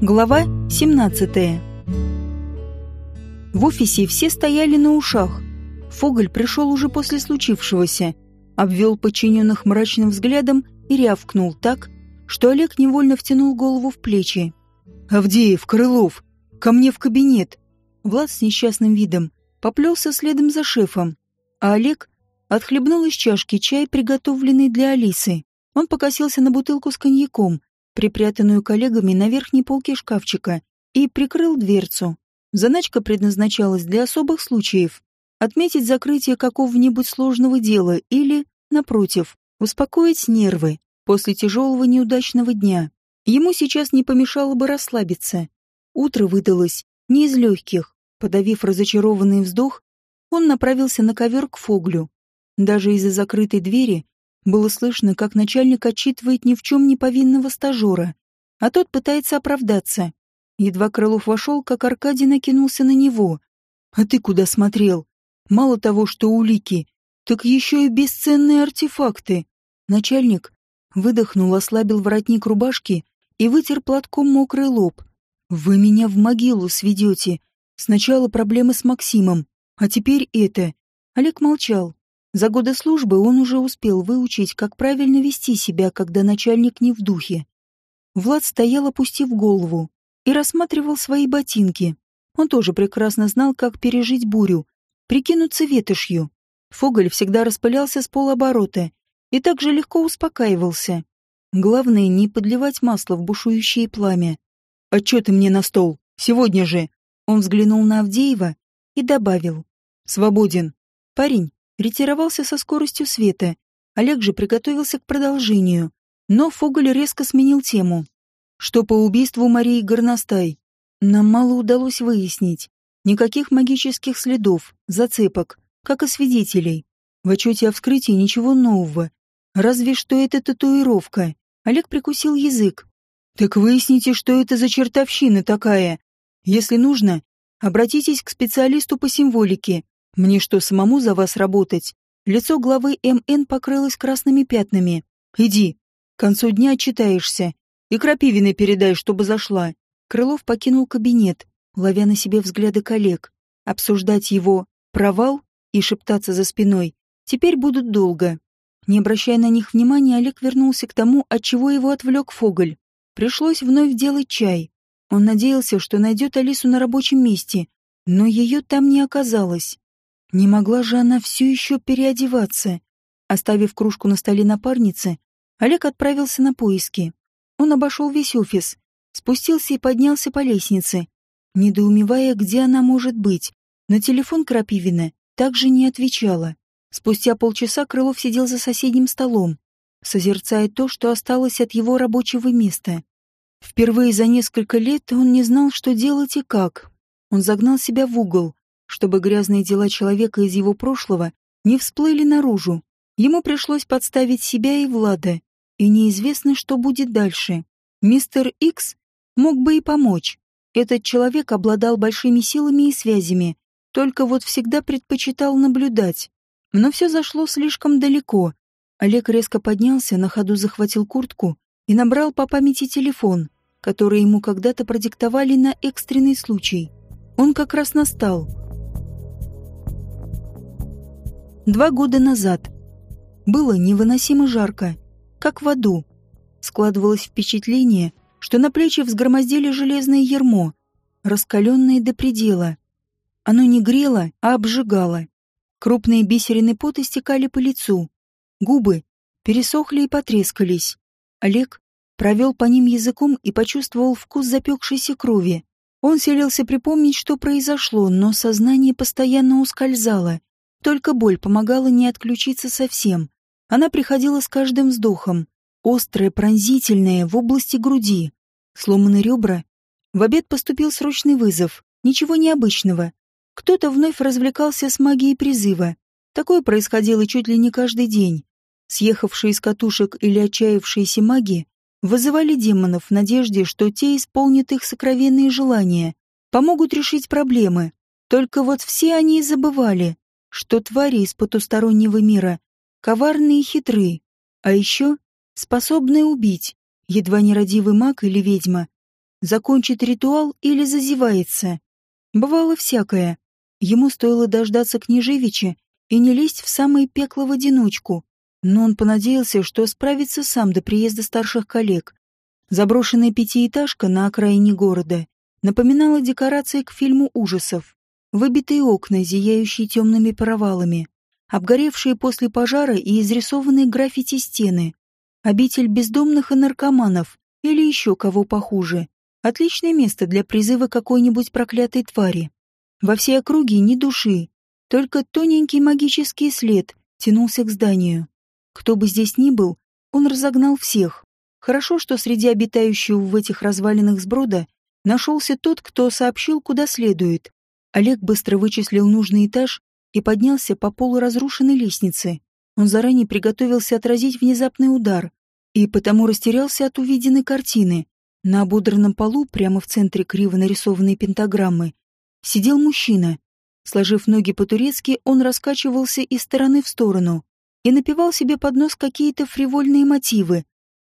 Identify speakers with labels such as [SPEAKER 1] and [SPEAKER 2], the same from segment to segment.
[SPEAKER 1] Глава 17 В офисе все стояли на ушах. Фоголь пришел уже после случившегося, обвел подчиненных мрачным взглядом и рявкнул так, что Олег невольно втянул голову в плечи. «Авдеев, Крылов, ко мне в кабинет!» Влад с несчастным видом поплелся следом за шефом, а Олег отхлебнул из чашки чай, приготовленный для Алисы. Он покосился на бутылку с коньяком, припрятанную коллегами на верхней полке шкафчика, и прикрыл дверцу. Заначка предназначалась для особых случаев. Отметить закрытие какого-нибудь сложного дела или, напротив, успокоить нервы после тяжелого неудачного дня. Ему сейчас не помешало бы расслабиться. Утро выдалось не из легких. Подавив разочарованный вздох, он направился на ковер к Фоглю. Даже из-за закрытой двери было слышно, как начальник отчитывает ни в чем не повинного стажера, а тот пытается оправдаться. Едва Крылов вошел, как Аркадий накинулся на него. «А ты куда смотрел? Мало того, что улики, так еще и бесценные артефакты». Начальник выдохнул, ослабил воротник рубашки и вытер платком мокрый лоб. «Вы меня в могилу сведете. Сначала проблемы с Максимом, а теперь это». Олег молчал. За годы службы он уже успел выучить, как правильно вести себя, когда начальник не в духе. Влад стоял, опустив голову, и рассматривал свои ботинки. Он тоже прекрасно знал, как пережить бурю, прикинуться ветошью. Фоголь всегда распылялся с полоборота и так же легко успокаивался. Главное, не подливать масло в бушующее пламя. «Отчеты мне на стол! Сегодня же!» Он взглянул на Авдеева и добавил. «Свободен. Парень, ретировался со скоростью света. Олег же приготовился к продолжению. Но Фоголь резко сменил тему. Что по убийству Марии Горностай? Нам мало удалось выяснить. Никаких магических следов, зацепок, как и свидетелей. В отчете о вскрытии ничего нового. Разве что эта татуировка. Олег прикусил язык. Так выясните, что это за чертовщина такая. Если нужно, обратитесь к специалисту по символике. Мне что, самому за вас работать? Лицо главы МН покрылось красными пятнами. Иди. К концу дня отчитаешься. И Крапивиной передай, чтобы зашла. Крылов покинул кабинет, ловя на себе взгляды коллег. Обсуждать его провал и шептаться за спиной теперь будут долго. Не обращая на них внимания, Олег вернулся к тому, от чего его отвлек Фоголь. Пришлось вновь делать чай. Он надеялся, что найдет Алису на рабочем месте, но ее там не оказалось. Не могла же она все еще переодеваться. Оставив кружку на столе напарницы, Олег отправился на поиски. Он обошел весь офис, спустился и поднялся по лестнице, недоумевая, где она может быть, но телефон Крапивина также не отвечала. Спустя полчаса Крылов сидел за соседним столом, созерцая то, что осталось от его рабочего места. Впервые за несколько лет он не знал, что делать и как. Он загнал себя в угол, чтобы грязные дела человека из его прошлого не всплыли наружу. Ему пришлось подставить себя и Влада, и неизвестно, что будет дальше. Мистер Икс мог бы и помочь. Этот человек обладал большими силами и связями, только вот всегда предпочитал наблюдать. Но все зашло слишком далеко. Олег резко поднялся, на ходу захватил куртку и набрал по памяти телефон, который ему когда-то продиктовали на экстренный случай. Он как раз настал. Два года назад. Было невыносимо жарко, как в аду. Складывалось впечатление, что на плечи взгромоздили железное ермо, раскаленное до предела. Оно не грело, а обжигало. Крупные бисерины пота стекали по лицу. Губы пересохли и потрескались. Олег провел по ним языком и почувствовал вкус запекшейся крови. Он селился припомнить, что произошло, но сознание постоянно ускользало, только боль помогала не отключиться совсем. Она приходила с каждым вздохом, острая, пронзительная, в области груди. Сломаны ребра. В обед поступил срочный вызов. Ничего необычного. Кто-то вновь развлекался с магией призыва. Такое происходило чуть ли не каждый день. Съехавшие из катушек или отчаявшиеся маги вызывали демонов в надежде, что те исполнят их сокровенные желания, помогут решить проблемы. Только вот все они забывали, что твари из потустороннего мира коварные и хитры, а еще способны убить, едва нерадивый маг или ведьма закончит ритуал или зазевается. Бывало всякое. Ему стоило дождаться Княжевича и не лезть в самое пекло в одиночку, но он понадеялся, что справится сам до приезда старших коллег. Заброшенная пятиэтажка на окраине города напоминала декорации к фильму ужасов. Выбитые окна, зияющие темными провалами, обгоревшие после пожара и изрисованные граффити стены, обитель бездомных и наркоманов или еще кого похуже. Отличное место для призыва какой-нибудь проклятой твари. Во всей округе ни души, только тоненький магический след тянулся к зданию. Кто бы здесь ни был, он разогнал всех. Хорошо, что среди обитающего в этих развалинах сброда нашелся тот, кто сообщил, куда следует. Олег быстро вычислил нужный этаж и поднялся по полуразрушенной лестнице. Он заранее приготовился отразить внезапный удар и потому растерялся от увиденной картины. На ободранном полу, прямо в центре криво нарисованной пентаграммы, сидел мужчина. Сложив ноги по-турецки, он раскачивался из стороны в сторону и напевал себе под нос какие-то фривольные мотивы.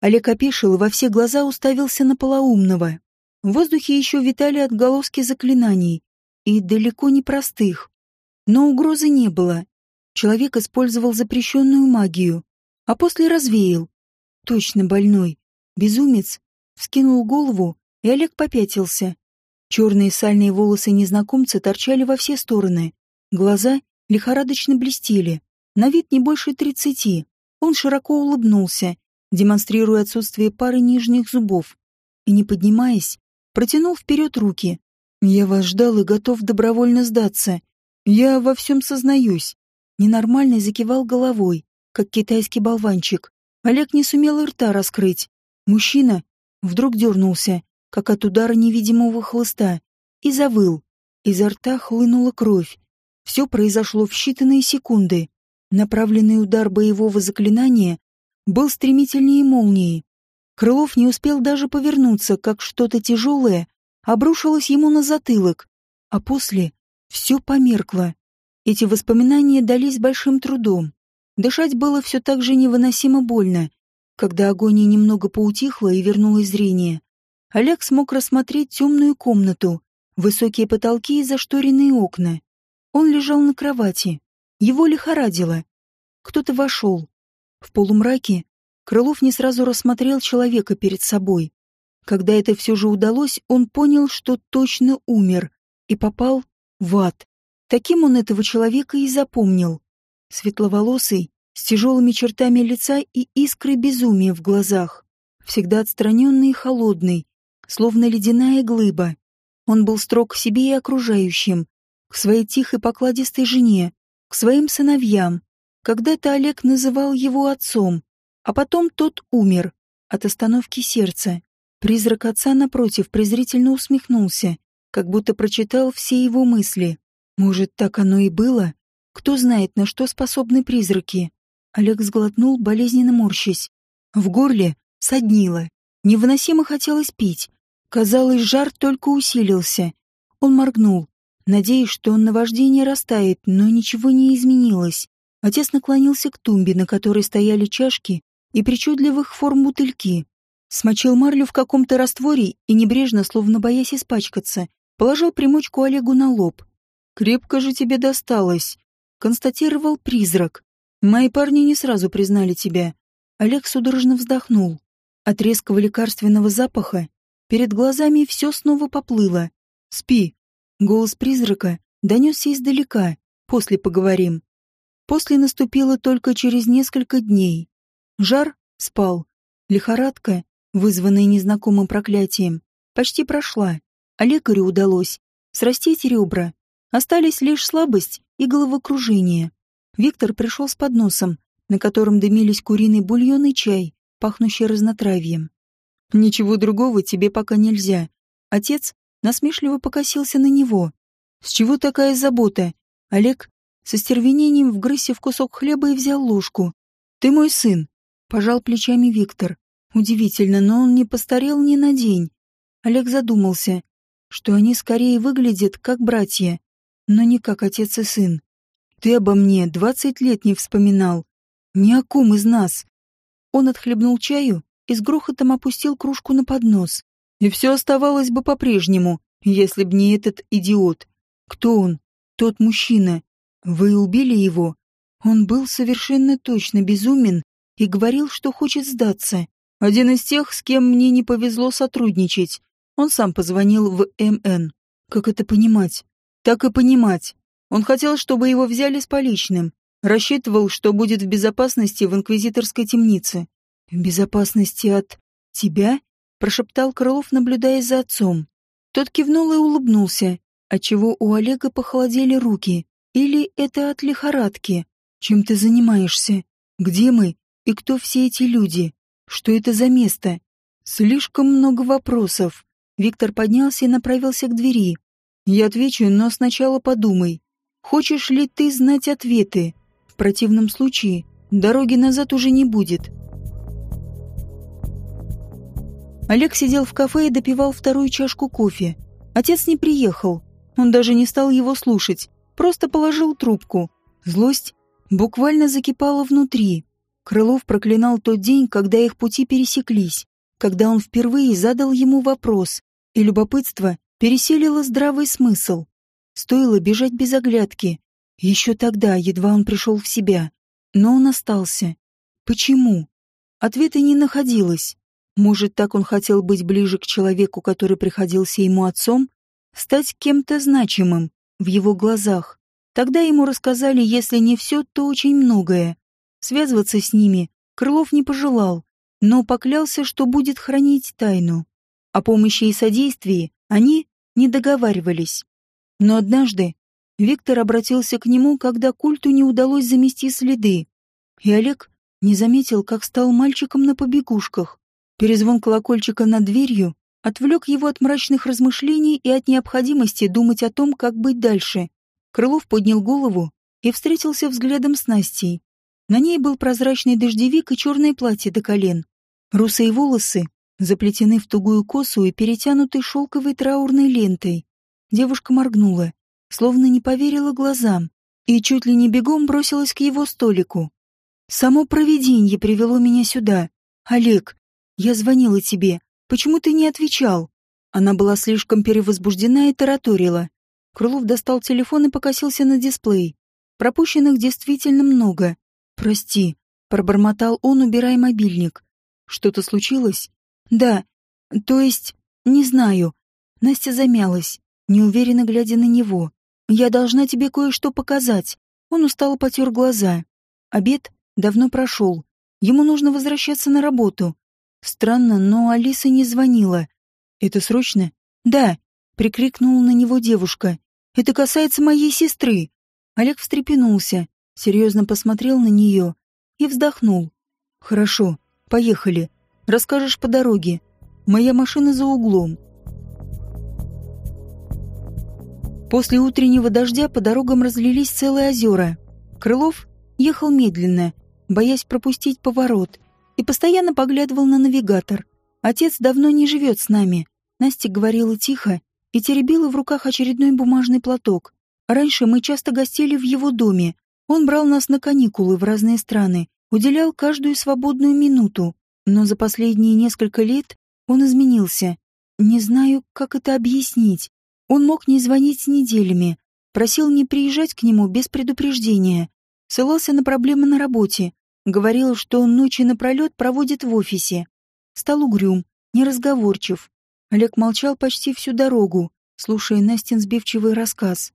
[SPEAKER 1] Олег опешил и во все глаза уставился на полоумного. В воздухе еще витали отголоски заклинаний, и далеко не простых. Но угрозы не было. Человек использовал запрещенную магию, а после развеял. Точно больной. Безумец. Вскинул голову, и Олег попятился. Черные сальные волосы незнакомца торчали во все стороны. Глаза лихорадочно блестели. На вид не больше тридцати. Он широко улыбнулся, демонстрируя отсутствие пары нижних зубов. И, не поднимаясь, протянул вперед руки. Я вас ждал и готов добровольно сдаться. Я во всем сознаюсь. Ненормальный закивал головой, как китайский болванчик. Олег не сумел рта раскрыть. Мужчина вдруг дернулся, как от удара невидимого хлыста, и завыл. Изо рта хлынула кровь. Все произошло в считанные секунды. Направленный удар боевого заклинания был стремительнее молнии. Крылов не успел даже повернуться, как что-то тяжелое обрушилось ему на затылок, а после все померкло. Эти воспоминания дались большим трудом. Дышать было все так же невыносимо больно. Когда агония немного поутихла и вернулось зрение, Олег смог рассмотреть темную комнату, высокие потолки и зашторенные окна. Он лежал на кровати. Его лихорадило. Кто-то вошел. В полумраке Крылов не сразу рассмотрел человека перед собой. Когда это все же удалось, он понял, что точно умер и попал в ад. Таким он этого человека и запомнил. Светловолосый, с тяжелыми чертами лица и искрой безумия в глазах. Всегда отстраненный и холодный, словно ледяная глыба. Он был строг к себе и окружающим, к своей тихой покладистой жене, к своим сыновьям. Когда-то Олег называл его отцом, а потом тот умер от остановки сердца. Призрак отца, напротив, презрительно усмехнулся, как будто прочитал все его мысли. Может, так оно и было? Кто знает, на что способны призраки? Олег сглотнул, болезненно морщась. В горле соднило. Невыносимо хотелось пить. Казалось, жар только усилился. Он моргнул, надеясь, что наваждение растает, но ничего не изменилось. Отец наклонился к тумбе, на которой стояли чашки и причудливых форм бутыльки. Смочил марлю в каком-то растворе и небрежно, словно боясь испачкаться, положил примочку Олегу на лоб. «Крепко же тебе досталось», — констатировал призрак. «Мои парни не сразу признали тебя». Олег судорожно вздохнул. От резкого лекарственного запаха перед глазами все снова поплыло. «Спи». Голос призрака донесся издалека. «После поговорим». После наступило только через несколько дней. Жар спал. Лихорадка вызванная незнакомым проклятием, почти прошла, а лекарю удалось срастить ребра. Остались лишь слабость и головокружение. Виктор пришел с подносом, на котором дымились куриный бульон и чай, пахнущий разнотравьем. «Ничего другого тебе пока нельзя». Отец насмешливо покосился на него. «С чего такая забота?» Олег со стервенением вгрызся в кусок хлеба и взял ложку. «Ты мой сын», — пожал плечами Виктор. Удивительно, но он не постарел ни на день. Олег задумался, что они скорее выглядят как братья, но не как отец и сын. Ты обо мне двадцать лет не вспоминал. Ни о ком из нас. Он отхлебнул чаю и с грохотом опустил кружку на поднос. И все оставалось бы по-прежнему, если б не этот идиот. Кто он? Тот мужчина. Вы убили его? Он был совершенно точно безумен и говорил, что хочет сдаться. Один из тех, с кем мне не повезло сотрудничать. Он сам позвонил в МН. Как это понимать? Так и понимать. Он хотел, чтобы его взяли с поличным. Рассчитывал, что будет в безопасности в инквизиторской темнице. В безопасности от тебя? Прошептал Крылов, наблюдая за отцом. Тот кивнул и улыбнулся, отчего у Олега похолодели руки. Или это от лихорадки? Чем ты занимаешься? Где мы? И кто все эти люди? Что это за место? Слишком много вопросов. Виктор поднялся и направился к двери. Я отвечу, но сначала подумай. Хочешь ли ты знать ответы? В противном случае дороги назад уже не будет. Олег сидел в кафе и допивал вторую чашку кофе. Отец не приехал. Он даже не стал его слушать. Просто положил трубку. Злость буквально закипала внутри. Крылов проклинал тот день, когда их пути пересеклись, когда он впервые задал ему вопрос, и любопытство переселило здравый смысл. Стоило бежать без оглядки. Еще тогда, едва он пришел в себя. Но он остался. Почему? Ответа не находилось. Может, так он хотел быть ближе к человеку, который приходился ему отцом? Стать кем-то значимым в его глазах. Тогда ему рассказали, если не все, то очень многое. Связываться с ними Крылов не пожелал, но поклялся, что будет хранить тайну. О помощи и содействии они не договаривались. Но однажды Виктор обратился к нему, когда культу не удалось замести следы, и Олег не заметил, как стал мальчиком на побегушках. Перезвон колокольчика над дверью отвлек его от мрачных размышлений и от необходимости думать о том, как быть дальше. Крылов поднял голову и встретился взглядом с Настей. На ней был прозрачный дождевик и черное платье до колен. Русые волосы заплетены в тугую косу и перетянуты шелковой траурной лентой. Девушка моргнула, словно не поверила глазам, и чуть ли не бегом бросилась к его столику. «Само провиденье привело меня сюда. Олег, я звонила тебе. Почему ты не отвечал?» Она была слишком перевозбуждена и тараторила. Крылов достал телефон и покосился на дисплей. Пропущенных действительно много. «Прости», — пробормотал он, убирая мобильник. «Что-то случилось?» «Да. То есть, не знаю». Настя замялась, неуверенно глядя на него. «Я должна тебе кое-что показать». Он устало потер глаза. Обед давно прошел. Ему нужно возвращаться на работу. Странно, но Алиса не звонила. «Это срочно?» «Да», — прикрикнула на него девушка. «Это касается моей сестры». Олег встрепенулся, серьезно посмотрел на нее и вздохнул. «Хорошо, поехали. Расскажешь по дороге. Моя машина за углом». После утреннего дождя по дорогам разлились целые озера. Крылов ехал медленно, боясь пропустить поворот, и постоянно поглядывал на навигатор. Отец давно не живет с нами. Настя говорила тихо и теребила в руках очередной бумажный платок. Раньше мы часто гостили в его доме. Он брал нас на каникулы в разные страны, уделял каждую свободную минуту. Но за последние несколько лет он изменился. Не знаю, как это объяснить. Он мог не звонить неделями, просил не приезжать к нему без предупреждения, ссылался на проблемы на работе, говорил, что он ночи напролет проводит в офисе. Стал угрюм, неразговорчив. Олег молчал почти всю дорогу, слушая Настин сбивчивый рассказ.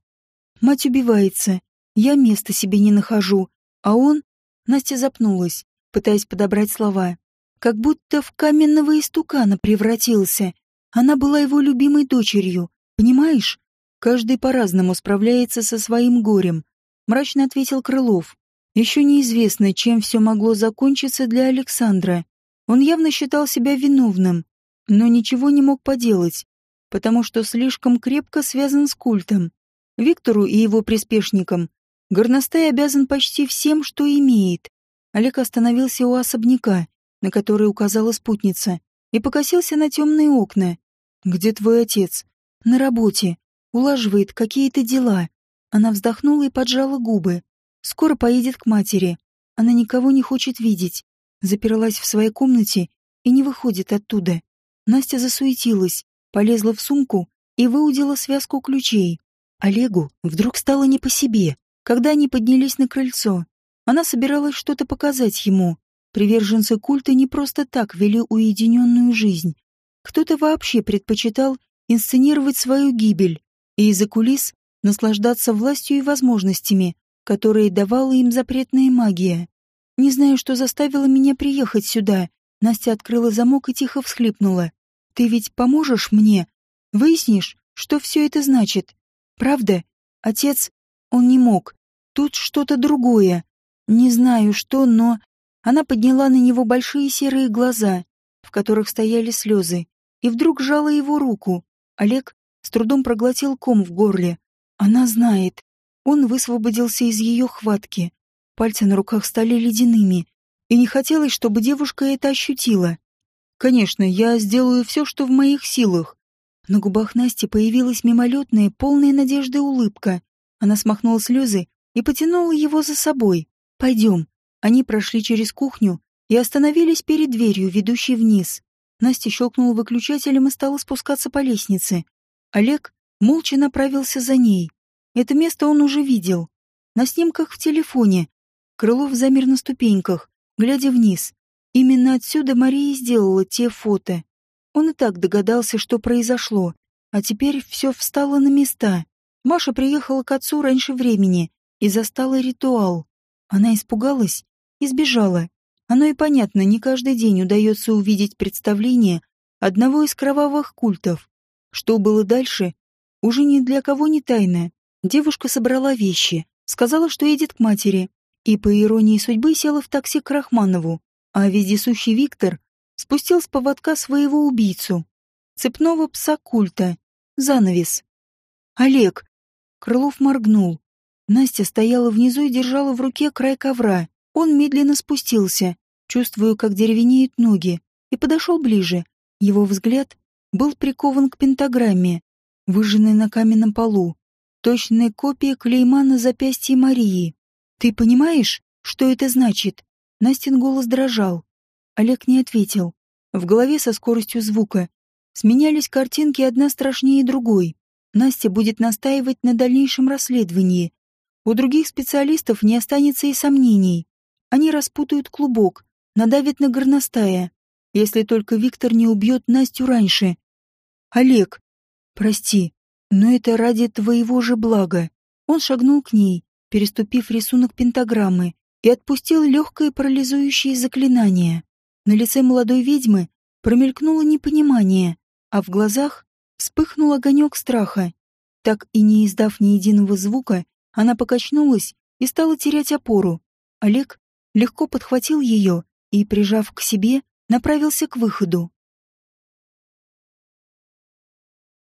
[SPEAKER 1] Мать убивается, я места себе не нахожу, а он... Настя запнулась, пытаясь подобрать слова как будто в каменного истукана превратился. Она была его любимой дочерью, понимаешь? Каждый по-разному справляется со своим горем, мрачно ответил Крылов. Еще неизвестно, чем все могло закончиться для Александра. Он явно считал себя виновным, но ничего не мог поделать, потому что слишком крепко связан с культом. Виктору и его приспешникам горностай обязан почти всем, что имеет. Олег остановился у особняка, на который указала спутница, и покосился на темные окна. «Где твой отец?» «На работе. Улаживает какие-то дела». Она вздохнула и поджала губы. «Скоро поедет к матери. Она никого не хочет видеть. Запиралась в своей комнате и не выходит оттуда. Настя засуетилась, полезла в сумку и выудила связку ключей. Олегу вдруг стало не по себе, когда они поднялись на крыльцо. Она собиралась что-то показать ему. Приверженцы культа не просто так вели уединенную жизнь. Кто-то вообще предпочитал инсценировать свою гибель и из-за кулис наслаждаться властью и возможностями, которые давала им запретная магия. Не знаю, что заставило меня приехать сюда. Настя открыла замок и тихо всхлипнула. Ты ведь поможешь мне? Выяснишь, что все это значит? Правда? Отец, он не мог. Тут что-то другое. Не знаю, что, но... Она подняла на него большие серые глаза, в которых стояли слезы, и вдруг сжала его руку. Олег с трудом проглотил ком в горле. Она знает. Он высвободился из ее хватки. Пальцы на руках стали ледяными, и не хотелось, чтобы девушка это ощутила. «Конечно, я сделаю все, что в моих силах». На губах Насти появилась мимолетная, полная надежды улыбка. Она смахнула слезы и потянула его за собой. «Пойдем». Они прошли через кухню и остановились перед дверью, ведущей вниз. Настя щелкнула выключателем и стала спускаться по лестнице. Олег молча направился за ней. Это место он уже видел. На снимках в телефоне. Крылов замер на ступеньках, глядя вниз. Именно отсюда Мария сделала те фото. Он и так догадался, что произошло, а теперь все встало на места. Маша приехала к отцу раньше времени и застала ритуал. Она испугалась и сбежала. Оно и понятно, не каждый день удается увидеть представление одного из кровавых культов. Что было дальше, уже ни для кого не тайна. Девушка собрала вещи, сказала, что едет к матери, и, по иронии судьбы, села в такси к Рахманову а вездесущий Виктор спустил с поводка своего убийцу, цепного пса культа, занавес. «Олег!» Крылов моргнул. Настя стояла внизу и держала в руке край ковра. Он медленно спустился, чувствуя, как деревенеют ноги, и подошел ближе. Его взгляд был прикован к пентаграмме, выжженной на каменном полу. Точная копия клейма на запястье Марии. «Ты понимаешь, что это значит?» Настин голос дрожал. Олег не ответил. В голове со скоростью звука сменялись картинки одна страшнее другой. Настя будет настаивать на дальнейшем расследовании. У других специалистов не останется и сомнений. Они распутают клубок, надавят на горностая, если только Виктор не убьет Настю раньше. Олег, прости, но это ради твоего же блага. Он шагнул к ней, переступив рисунок пентаграммы, и отпустил легкое парализующее заклинание. На лице молодой ведьмы промелькнуло непонимание, а в глазах вспыхнул огонек страха. Так и не издав ни единого звука, она покачнулась и стала терять опору. Олег легко подхватил ее и, прижав к себе, направился к выходу.